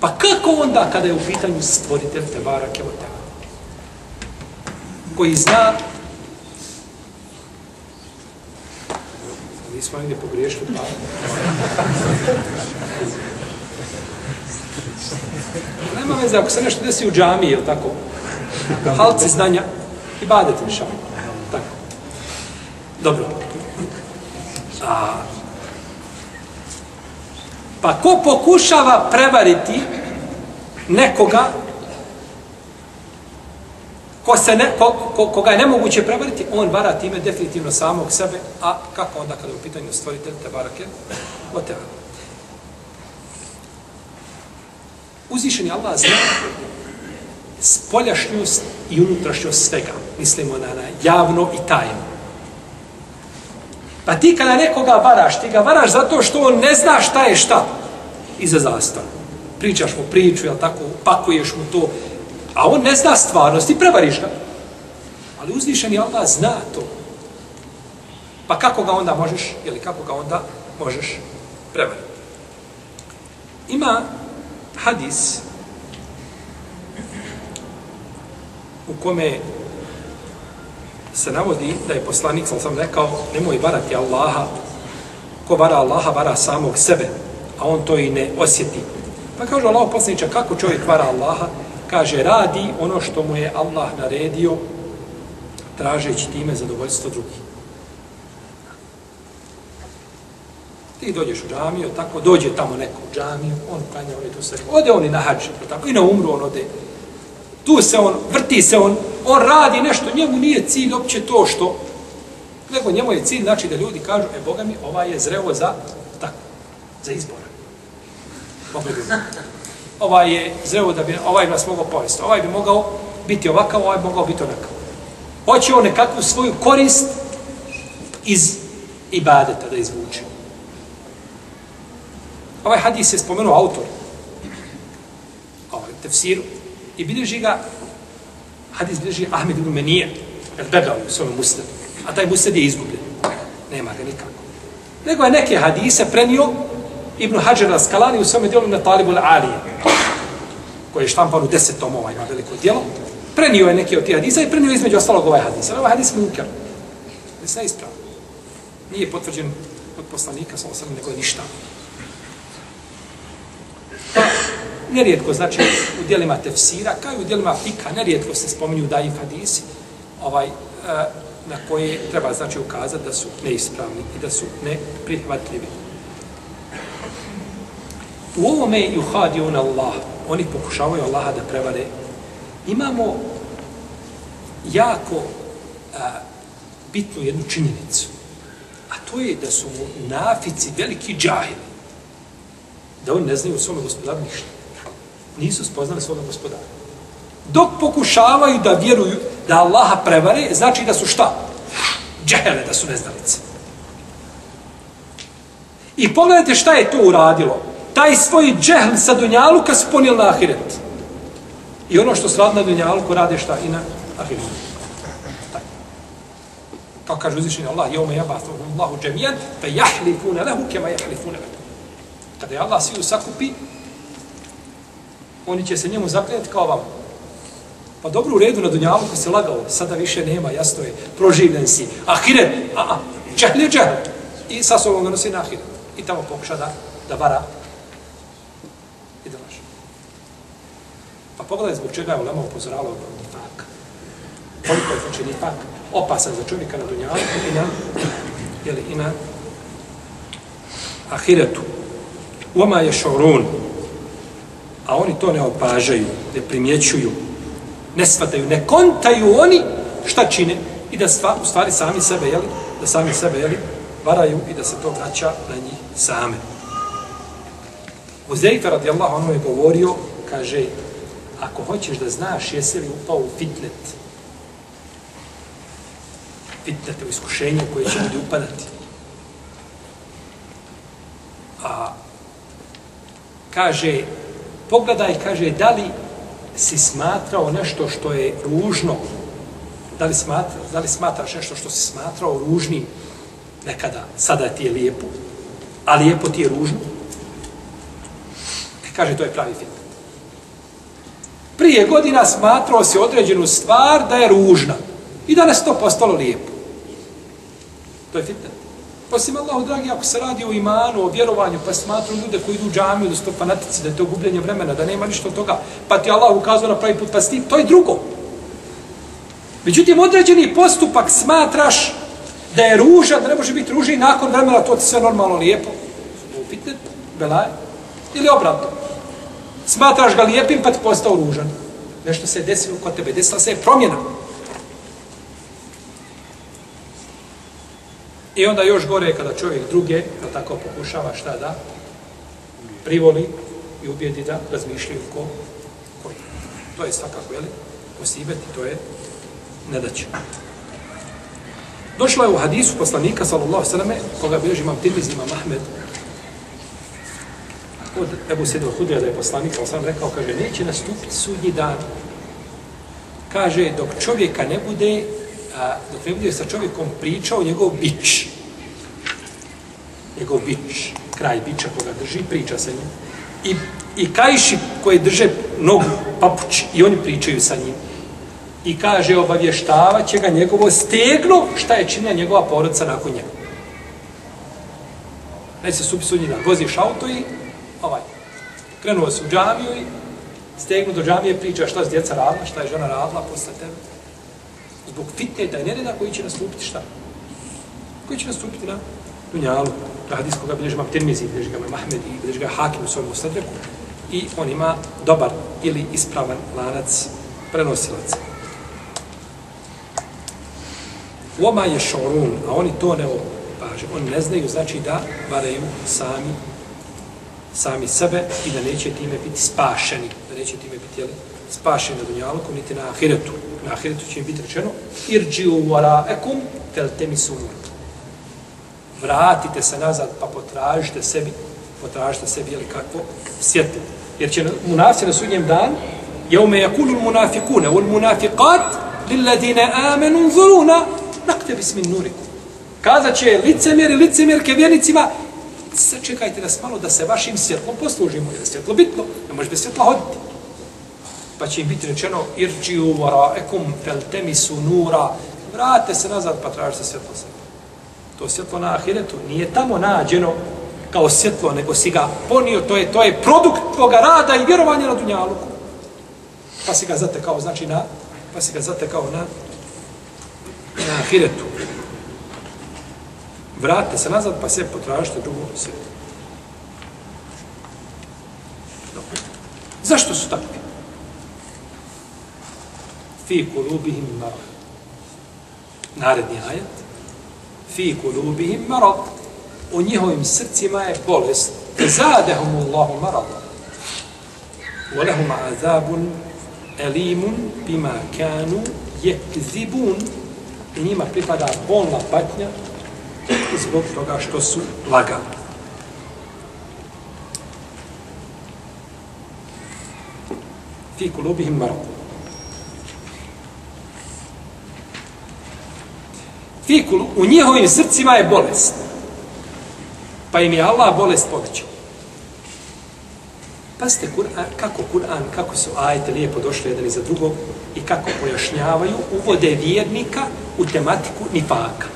Pa kako onda kada je u pitanju stvoritelj te barake od tebe? Koji zna Nismo negdje pogriješili pa. Nema veze, ako se nešto desi u džamiji, je tako? Halci znanja i badete. Tako. Dobro. A, pa ko pokušava prevariti nekoga ko se ne, ko, ko, koga je nemoguće prevariti, on vara time definitivno samog sebe, a kako onda kada je u pitanju stvoritelj te barake? O tebe. Uzvišen je Allah zna spoljašnjost i unutrašnjost svega. Mislimo na, na javno i tajno. Pa ti kada nekoga varaš, ti ga varaš zato što on ne zna šta je šta iza zastava. pričaš mu priču, jel tako, pakuješ mu to, a on ne zna stvarnost i prevariš ga. Ali uzvišeni Allah zna to. Pa kako ga onda možeš, ili kako ga onda možeš prevariti? Ima hadis u kome se navodi da je poslanik, sam sam rekao, nemoj varati Allaha, ko vara Allaha, vara samog sebe, a on to i ne osjeti. Pa kaže Allah poslaniče, kako čovjek vara Allaha? Kaže, radi ono što mu je Allah naredio, tražeći time zadovoljstvo drugih. Ti dođeš u džamiju, tako, dođe tamo neko u džamiju, on klanja, on je tu sve. Ode on i na hađ, tako, i na umru on ode. Tu se on, vrti se on, on radi nešto, njemu nije cilj opće to što, nego njemu je cilj, znači da ljudi kažu, e, Boga mi, ovaj je zreo za, tako, za izbor. Ovaj je zreo da bi, ovaj nas mogao povesti, ovaj bi mogao biti ovakav, ovaj bi mogao biti onakav. Hoće on nekakvu svoju korist iz ibadeta da izvuče. Ovaj hadis je spomenuo autor. Ovaj tefsiru. I bilježi ga, hadis bilježi Ahmed ibn Menije, el Begavi u svojom musledu. A taj musled je izgubljen. Nema ga nikako. Nego je neke hadise prenio Ibn Hajar al-Skalani u svome dijelu na Talibul Alije, koji je štampan u deset tomova, ima veliko dijelo. Prenio je neke od tih hadisa i prenio između ostalog ovaj hadis. Ali ovaj hadis munker. Ne se ispravno. Nije potvrđen od poslanika, sa osam, nego je ništa. Pa, nerijetko, znači, u dijelima tefsira, kao i u dijelima fika, nerijetko se spominju da i hadisi, ovaj, e, na koje treba, znači, ukazati da su neispravni i da su neprihvatljivi. U ovome juhadijun Allah, oni pokušavaju Allaha da prevare. Imamo jako a, bitnu jednu činjenicu. A to je da su nafici veliki džahili. Da oni ne znaju svome gospodaru ništa. Nisu spoznali svome gospodaru. Dok pokušavaju da vjeruju da Allaha prevare, znači da su šta? Džehele, da su neznalice. I pogledajte šta je to uradilo taj svoj džehl sa dunjaluka su na ahiret. I ono što se na dunjaluku rade šta i na ahiret. Kao kaže uzvišenje Allah, jome jabatu Allahu džemijan, fe jahlifune lehu kema jahlifune lehu. Kada je Allah sviju usakupi, oni će se njemu zakljeti kao vam. Pa dobro u redu na dunjaluku se lagao, sada više nema, jasno je, proživljen si. Ahiret, a, a, džehl je. I sa sobom ga nosi na ahiret. I tamo pokuša da, da vara i da laže. Pa pogledaj zbog čega je Ulema upozorala od nifak. Koliko je znači nifak opasan za čovjeka na dunjalu i na, jeli, i na ahiretu. Uma je šorun, a oni to ne opažaju, ne primjećuju, ne shvataju, ne kontaju oni šta čine i da stva, u stvari sami sebe, jeli, da sami sebe, jeli, varaju i da se to vraća na njih same. Uzeifa radijallahu anhu je govorio, kaže, ako hoćeš da znaš jesi li upao u fitnet, fitnet u iskušenje koje će ljudi upadati. A kaže, pogledaj, kaže, da li si smatrao nešto što je ružno, da li, smatra, da li smatraš nešto što si smatrao ružnim nekada, sada ti je lijepo, a lijepo ti je ružno, e, Kaže, to je pravi film. Prije godina smatrao se određenu stvar da je ružna. I danas to postalo lijepo. To je fitnet. Pa Osim Allahu, dragi, ako se radi o imanu, o vjerovanju, pa smatru ljude koji idu u džamiju, da su to fanatici, da je to gubljenje vremena, da nema ništa od toga, pa ti Allah ukazuje na pravi put, pa sti, to je drugo. Međutim, određeni postupak smatraš da je ruža, da ne može biti ruža i nakon vremena to ti sve normalno lijepo. Upitne, belaje. ili obratno. Smatraš ga lijepim pa ti postao ružan. Nešto se je desilo kod tebe, desila se je promjena. I onda još gore kada čovjek druge, da tako pokušava šta da, privoli i ubijedi da razmišljaju ko, koji. To je svakako, jel? posibet i to je nedaće. Došla je u hadisu poslanika, sallallahu sallame, koga bilježi imam Tirmiz, imam Ahmed, od Ebu Sedu Hudrija da je poslanik, ali sam rekao, kaže, neće nastupiti sudnji dan. Kaže, dok čovjeka ne bude, a, dok ne bude sa čovjekom pričao njegov bić. Njegov bić, kraj bića koga drži, priča sa njim. I, i kajši koje drže nogu, papući, i oni pričaju sa njim. I kaže, obavještava će ga njegovo stegno, šta je činila njegova porodca nakon njega. Neće se supi sudnji dan. Voziš auto i ovaj, krenuo se u džamiju i stegnu do džamije, priča šta je djeca radila, šta je žena radila posle tebe. Zbog fitne taj nereda koji će nastupiti šta? Koji će nastupiti na Dunjalu. Na hadis koga bilježi mam Tirmizi, bilježi ga Mahmed i bilježi ga Hakim u svojom ostadreku. I on ima dobar ili ispravan lanac prenosilaca. Oma je šorun, a oni to ne opaže. Oni ne znaju, znači da varaju sami sami sebe i da neće time biti spašeni, da neće time biti jeli, spašeni na dunjaluku, niti na ahiretu. Na ahiretu će im biti rečeno irđi u varaekum tel temisu. Vratite se nazad pa potražite sebi, potražite sebi ili kakvo svjetlo. Jer će munafici na sudnjem dan jeume jakulu munafikune ul munafiqat lilladine amenu zuruna nakte bismin nurikum. Kazat će licemjer i licemjerke vjernicima sačekajte nas malo da se vašim svjetlom poslužimo, jer je svjetlo bitno, ne može bez svjetla hoditi. Pa će im biti rečeno, irđi u varaekum feltemisu nura, vrate se nazad pa tražite svjetlo sebe. To svjetlo na ahiretu nije tamo nađeno kao svjetlo, nego si ga ponio, to je, to je produkt tvoga rada i vjerovanja na dunjaluku. Pa si ga zatekao, znači na, pa si ga zatekao na, na ahiretu vratite se nazad pa se potražite drugo svjetlo. Zašto su takvi? Fi kulubihim marad. Naredni ajet. Fi kulubihim marad. U njihovim srcima je bolest. Zadehum Allahu marad. Walahum azabun elimun bima kanu jekzibun. I njima pripada bolna patnja zbog toga što su lagali. Fi kulubihim marad. Fi u njihovim srcima je bolest. Pa im je Allah bolest povećao. Pazite Kur'an, kako Kur'an, kako su ajete lijepo došli jedan iza drugog i kako pojašnjavaju, uvode vjernika u tematiku nifaka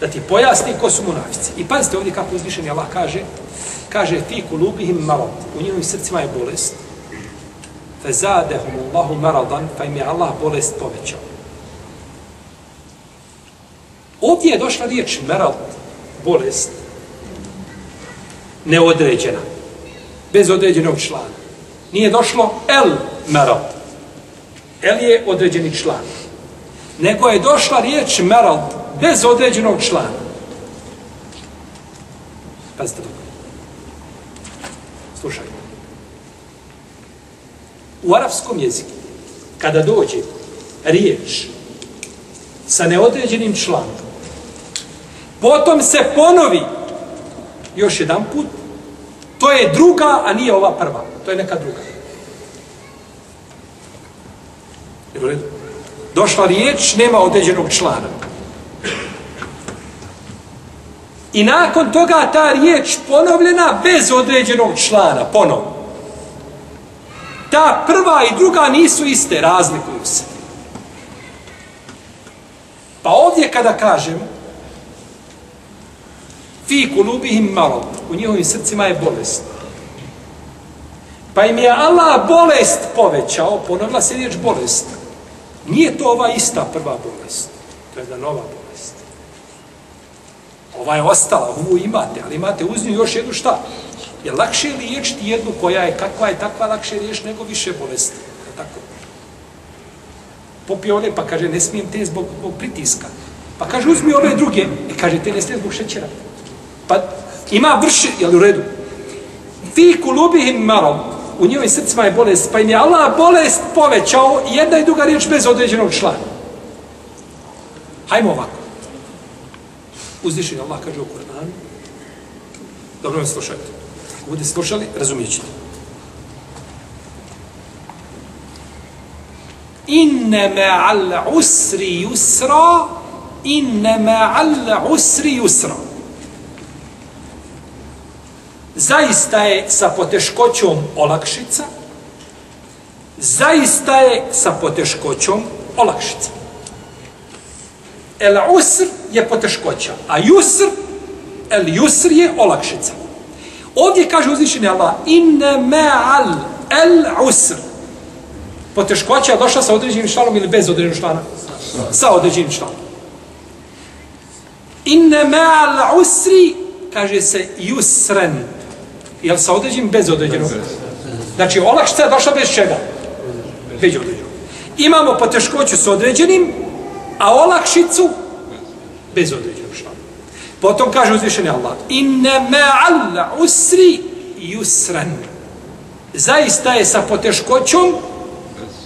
da ti pojasni ko su munafici. I pazite ovdje kako uzvišeni Allah kaže, kaže fi kulubihim marad, u njihovim srcima je bolest, fe zadehum Allahu maradan, pa im je Allah bolest povećao. Ovdje je došla riječ meral, bolest, neodređena, bez određenog člana. Nije došlo el meral. El je određeni član. Nego je došla riječ meral, bez određenog člana. Pazite dobro. Slušaj. U arapskom jeziku, kada dođe riječ sa neodređenim članom, potom se ponovi još jedan put, to je druga, a nije ova prva. To je neka druga. Došla riječ, nema određenog člana. I nakon toga ta riječ ponovljena bez određenog člana, ponovno. Ta prva i druga nisu iste, razlikuju se. Pa ovdje kada kažem fi kulubihim marad. u njihovim srcima je bolest. Pa im je Allah bolest povećao, ponovila se riječ bolest. Nije to ova ista prva bolest. To je da nova bolest. Ova je ostala, ovu imate, ali imate uz nju još jednu šta? Je lakše liječiti jednu koja je, kakva je takva lakše riješ nego više bolesti. Tako. Popio one pa kaže, ne smijem te zbog, zbog pritiska. Pa kaže, uzmi ove druge. I kaže, te ne smijem zbog šećera. Pa ima vrši, jel u redu? Fi kulubihim marom, u njoj srcima je bolest, pa im je Allah bolest povećao jedna i druga riječ bez određenog člana. Hajmo ovako. Uzvišen Allah kaže u Kur'anu. Dobro me slušajte. Ako budete slušali, razumijet ćete. Inne ma'al usri yusra, inne ma'al usri yusra. Zaista je sa poteškoćom olakšica, zaista je sa poteškoćom olakšica. El usr je poteškoća, a yusr, el yusr je olakšica. Ovdje kaže uzvišeni Allah, inne ma'al el usr. Poteškoća je došla sa određenim članom ili bez određenog člana? Sa određenim članom. Inne ma'al usri, kaže se jusren. Jel sa određenim, bez određenog? Znači, olakšica je došla bez čega? Bez određenog. Imamo poteškoću sa određenim, a olakšicu bez određenog šta. Potom kaže uzvišeni Allah, inne ma'al usri yusran. Zaista je sa poteškoćom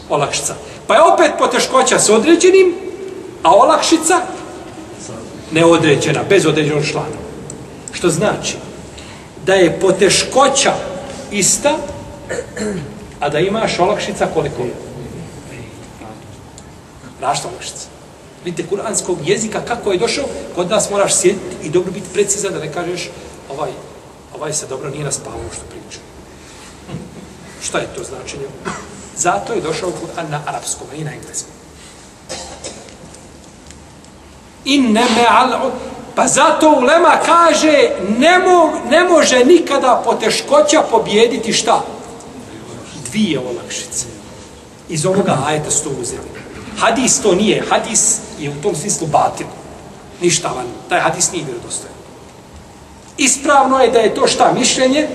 olakšica. Pa je opet poteškoća s određenim, a olakšica neodređena, bez određenog člana. Što znači da je poteškoća ista, a da imaš olakšica koliko je? Rašta olakšica. Vidite, kuranskog jezika kako je došao, kod nas moraš sjediti i dobro biti precizan da ne kažeš ovaj, ovaj se dobro nije naspavao što priča. Šta je to značenje? Zato je došao Kur'an na arapskom, a i na engleskom. In neme al... Pa zato ulema kaže ne, mo, ne može nikada poteškoća pobjediti šta? Dvije olakšice. Iz ovoga ajeta sto uzeli. Hadis to nije. Hadis je u tom smislu batil. Ništa van. Taj hadis nije vjerodostojan. Ispravno je da je to šta mišljenje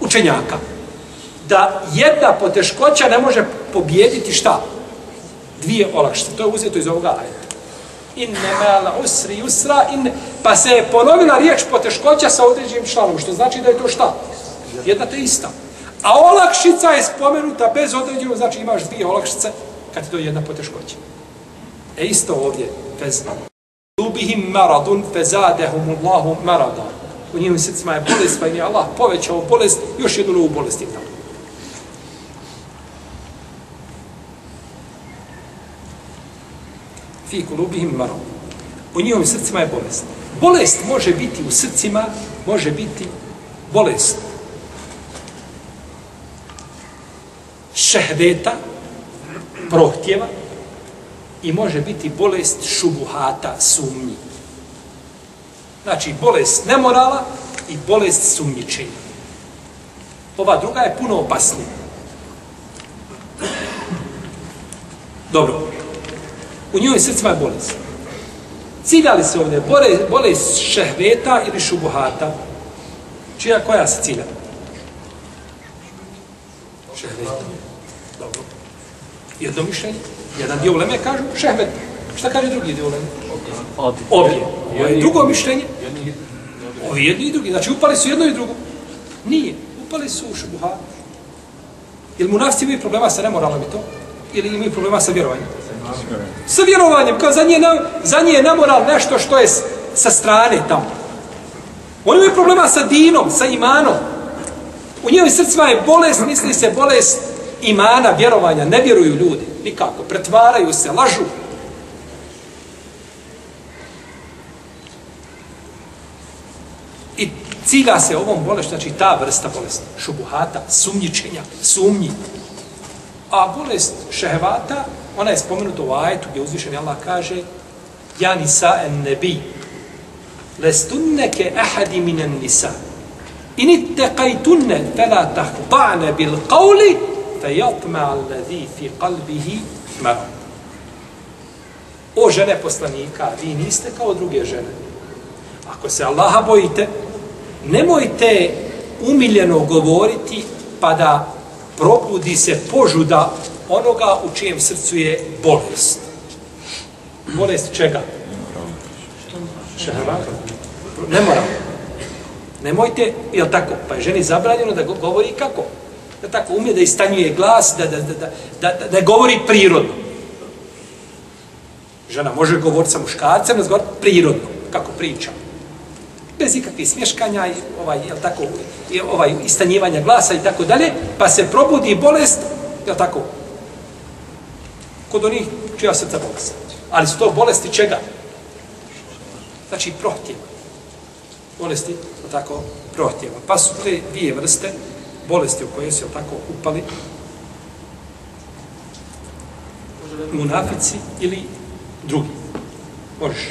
učenjaka. Da jedna poteškoća ne može pobjediti šta? Dvije olakšice. To je uzeto iz ovoga ajeta. Inne mala usri usra, inne... pa se je ponovila riječ poteškoća sa određenim članom, što znači da je to šta? Jedna te ista. A olakšica je spomenuta bez određenog, znači imaš dvije olakšice, kad je to jedna poteškoća. E isto ovdje, fez ubihim maradun fezadehum Allahu marada. U njim srcima je bolest, pa im je Allah povećao bolest, još jednu novu bolest im dao. Fi kulubihim marom. U njihovim srcima je bolest. Bolest može biti u srcima, može biti bolest šehveta, prohtjeva i može biti bolest šubuhata, sumnji. Znači, bolest nemorala i bolest sumnjičenja. Ova druga je puno opasnija. Dobro. U njoj srcima je bolest. Cilja li se ovdje bolest, bolest šehveta ili šubuhata? Čija koja se cilja? Šehveta. Dobro. Jedno mišljenje. Jedan dio uleme kažu šehvet. Šta kaže drugi dio uleme? Obje. Ovo je drugo mišljenje. Ovi jedni i drugi. Znači upali su jedno i drugo. Nije. Upali su u šubuhat. Ili mu nafci imaju problema sa nemoralom i to? Ili imaju problema sa vjerovanjem? Sa vjerovanjem. Kao za nje, za nje je namoral nešto što je sa strane tamo. Oni imaju problema sa dinom, sa imanom. U njevi srcima je bolest, misli se bolest imana, vjerovanja, ne vjeruju ljudi, nikako, pretvaraju se, lažu. I cilja se ovom bolest, znači ta vrsta bolesti, šubuhata, sumnjičenja, sumnji. A bolest šehevata, ona je spomenuta u ajetu gdje uzvišen Allah kaže Ja nisa en nebi, lestunneke ahadi minen nisa, in ittaqaytunna fala tahda'na bil qawli jatma alladhi fi qalbihi marad. O žene poslanika vi niste kao druge žene. Ako se Allaha bojite nemojte umiljeno govoriti pa da probudi se požuda onoga u čijem srcu je bolest bolest čega šehra ne moramo. Nemojte, je tako? Pa je ženi zabranjeno da govori kako? Da tako umije da istanjuje glas, da, da, da, da, da, da govori prirodno. Žena može govoriti sa muškarcem, razgovarati prirodno, kako priča. bez ikakvih smješkanja i ovaj, jel tako, i ovaj, istanjivanja glasa i tako dalje, pa se probudi bolest, jel tako, kod onih čija srca bolest. Ali su to bolesti čega? Znači prohtjeva. Bolesti, tako, prohtjeva. Pa su te dvije vrste bolesti u koje se, tako, upali munafici ili drugi. Možeš.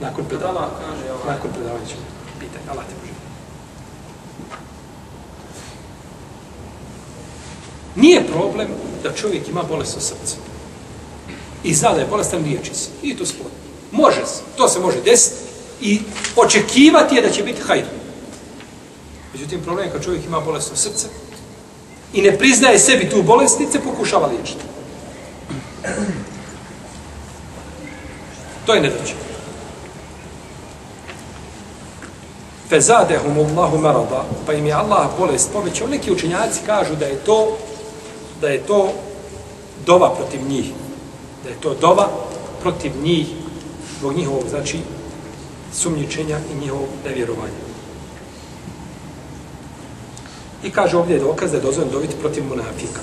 Nakon predavanja. kaže ovaj. Nakon predavanja ćemo pitanje. Allah te može. Nije problem da čovjek ima bolest u srcu. I zna da je bolestan liječi se. I to spod. Može se. To se može desiti. I očekivati je da će biti hajdu. Međutim, problem je kad čovjek ima bolest u srce i ne priznaje sebi tu bolest, niti se pokušava liječiti. To je nedaće. Fezadehum Allahu marada, pa im je Allah bolest povećao. Neki učenjaci kažu da je to da je to dova protiv njih. Da je to dova protiv njih zbog njihovog, znači, sumnjičenja i njihovog nevjerovanja. I kaže ovdje je dokaz da je dozvoljeno dobiti protiv munafika.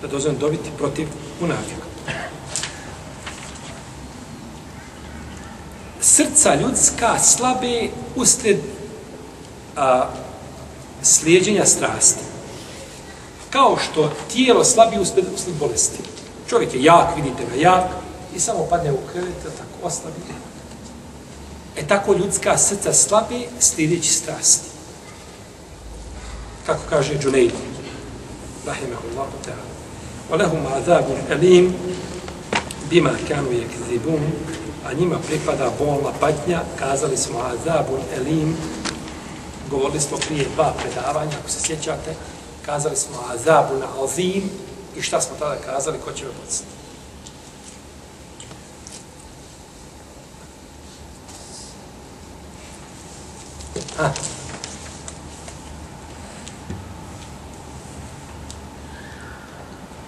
Da je dozvoljeno dobiti protiv munafika. Srca ljudska slabe usred a, slijedjenja strasti. Kao što tijelo slabi usred, usred bolesti. Čovjek je jak, vidite ga jak, i samo padne u krevet, tako oslabi. E tako ljudska srca slabe slijedeći strasti kako kaže Džunejd, rahimahullahu ta'ala. وَلَهُمْ عَذَابٌ أَلِيمٌ بِمَا كَانُوا يَكْذِبُونَ a njima pripada bolna patnja, kazali smo azabun elim, govorili smo prije dva predavanja, ako se sjećate, kazali smo azabun azim, i šta smo tada kazali, ko će me podsjetiti? A.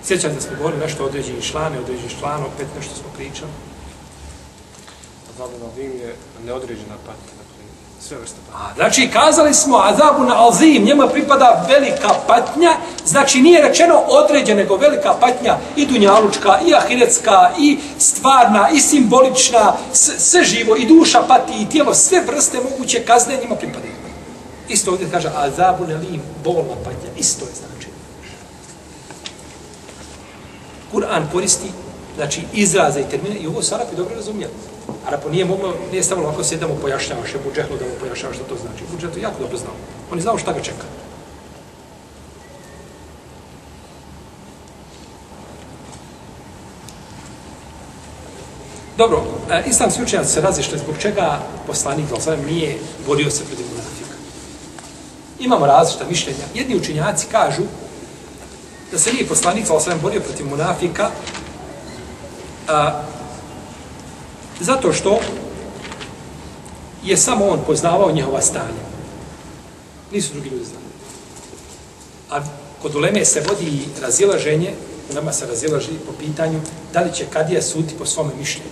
Sjećam da smo govorili nešto određeni član, određeni član, opet nešto smo pričali. Azabun vim je neodređena patnja, sve vrste patnje. Znači, kazali smo azabu na alzim, njema pripada velika patnja, znači nije rečeno određena, nego velika patnja i dunjalučka, i ahiretska, i stvarna, i simbolična, sve živo, i duša pati, i tijelo, sve vrste moguće kazne njima pripadaju. Isto ovdje kaže azabu na lim, bolna patnja, isto je znači. Kur'an koristi znači izraze i termine i ovo su dobro razumijeli. Arapo nije moglo, nije stavilo ovako sjedi da mu pojašnjavaš, Ebu Džehlu da mu pojašnjavaš što to znači. Ebu Džehlu jako dobro znao. On je znao šta ga čeka. Dobro, e, islamski učenjaci se razišli zbog čega poslanik Zalsalam nije borio se protiv munafika. Imamo različita mišljenja. Jedni učenjaci kažu da se nije poslanik Zalsalam borio protiv munafika a, zato što je samo on poznavao njihova stanja. Nisu drugi ljudi znali. A kod uleme se vodi razilaženje, u nama se razilaži po pitanju da li će Kadija suditi po svome mišljenju.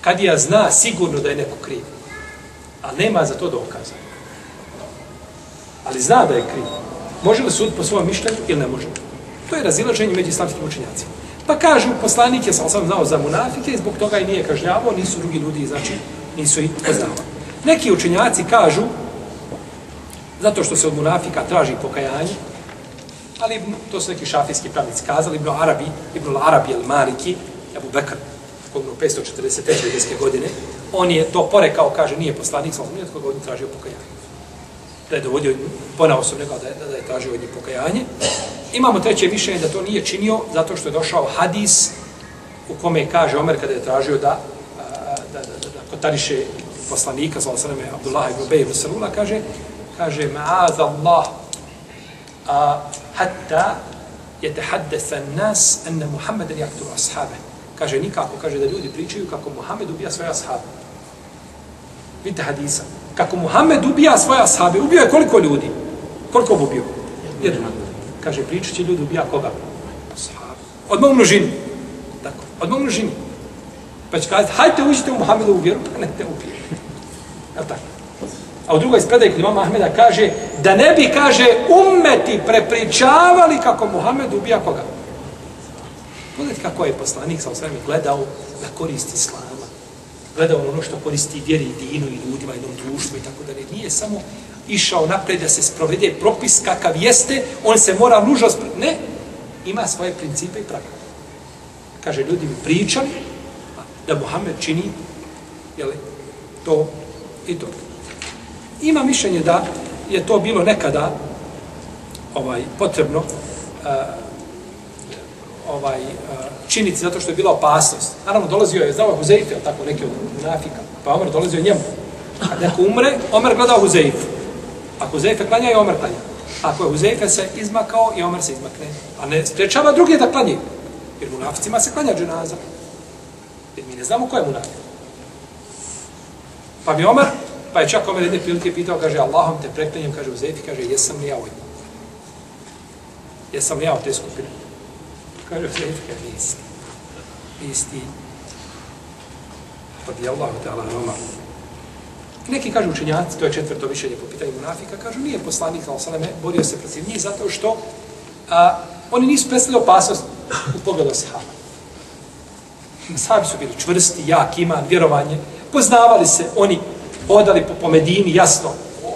Kadija zna sigurno da je neko kriv, a nema za to dokaza. Ali zna da je kriv. Može li suditi po svom mišljenju ili ne može? To je razilaženje među islamskim učenjacima. Pa kažu, poslanik je sam sam znao za munafike i zbog toga i nije kažnjavao, nisu drugi ljudi, znači nisu i poznavali. Neki učenjaci kažu, zato što se od munafika traži pokajanje, ali to su neki šafijski pravnici kazali, Ibn Arabi, Ibn Arabi el Maliki, Ebu Bekr, kogno 543. godine, on je to porekao, kaže, nije poslanik, sam nije od god tražio pokajanje. Da je dovodio, ponao sam da je, da je tražio od njih pokajanje. Imamo treće mišljenje da to nije činio zato što je došao hadis u kome kaže Omer kada je tražio da, da, da, da, da kotariše poslanika, zvala sveme Abdullah ibn Ubej ibn Salula, kaže, kaže, ma'az Allah, a, hatta je tehaddesa nas enne Muhammed jakturu ashabe. Kaže, nikako, kaže da ljudi pričaju kako Muhammed ubija svoje ashabe. Vidite hadisa. Kako Muhammed ubija svoje ashabe. Ubio je koliko ljudi? Koliko bi ubio? Jedan. Kaže, pričat će ljudi ubija koga? Ashabe. Odmah u množini. Tako, odmah u množini. Pa će kazati, hajte uđite u Muhammedovu vjeru, pa ne te ubije. Jel tako? A u drugoj spredaj kod imama Ahmeda kaže da ne bi, kaže, ummeti prepričavali kako Muhammed ubija koga. Pogledajte kako je poslanik sa osvrame gledao na korist islama. Gledao ono što koristi vjeri i dinu i ljudima i društvu i tako da ne. Nije samo išao napred da se sprovede propis kakav jeste, on se mora nužno sprovede. Ne, ima svoje principe i pravila. Kaže, ljudi mi pričali da Muhammed čini jeli, to i to. Ima mišljenje da je to bilo nekada ovaj potrebno uh, ovaj uh, činiti zato što je bila opasnost. Naravno dolazio je znao Huzeife, tako neki od munafika. Pa Omer dolazio njemu. Kad neko umre, Omer gleda Huzeifu. Ako Huzeife klanja, i Omer klanja. Ako je Huzeife se izmakao, i Omer se izmakne. A ne sprečava druge da klanje. Jer munaficima se klanja dženaza. Jer mi ne znamo ko je munafik. Pa mi Omer, pa je čak Omer jedne prilike pitao, kaže, Allahom te preklenjem, kaže Huzeifi, kaže, jesam li ja ovaj? Jesam li ja u te skupine? Kaže Huzeifi, kaže, nisi. Isti. Radi Allahu ta'ala Omar. Neki kažu učenjaci, to je četvrto mišljenje po pitanju munafika, kažu nije poslanik na osaleme borio se protiv njih zato što a, oni nisu predstavili opasnost u pogledu sahaba. Sahabi su bili čvrsti, jak, iman, vjerovanje, poznavali se, oni hodali po, po Medini, jasno,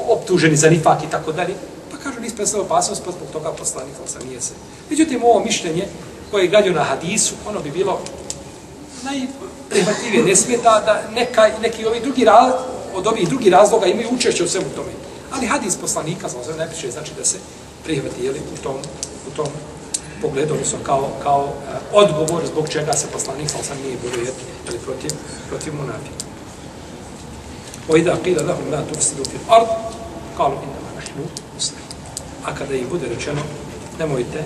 optuženi za nifak i tako dalje, pa kažu nisu predstavili opasnost, pa zbog toga poslanik sa nije se. Međutim, ovo mišljenje koje je gradio na hadisu, ono bi bilo najprihvatljivije, ne smeta da neka, neki ovi drugi raz, od ovih drugih razloga imaju učešće u svemu tome. Ali hadis poslanika, znači ne piše, znači da se prihvati jeli, u tom, u tom pogledu, odnosno kao, kao e, odgovor zbog čega se poslanik sa sam nije borio ali protiv, protiv munafika. O ida qila lahum la tufsidu fil ard, kalu innama nahnu muslim. A kada im bude rečeno, nemojte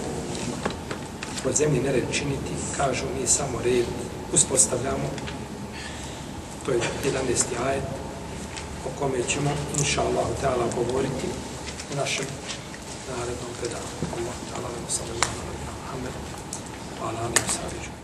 po zemlji nered činiti, kažu mi samo red uspostavljamo. To je 11. ajet o kome ćemo, inša Allah, ta'ala, govoriti u našem narednom predavu. Allah ta'ala, sallallahu alaihi wa sallam, Muhammed, wa ala alihi wa sallam.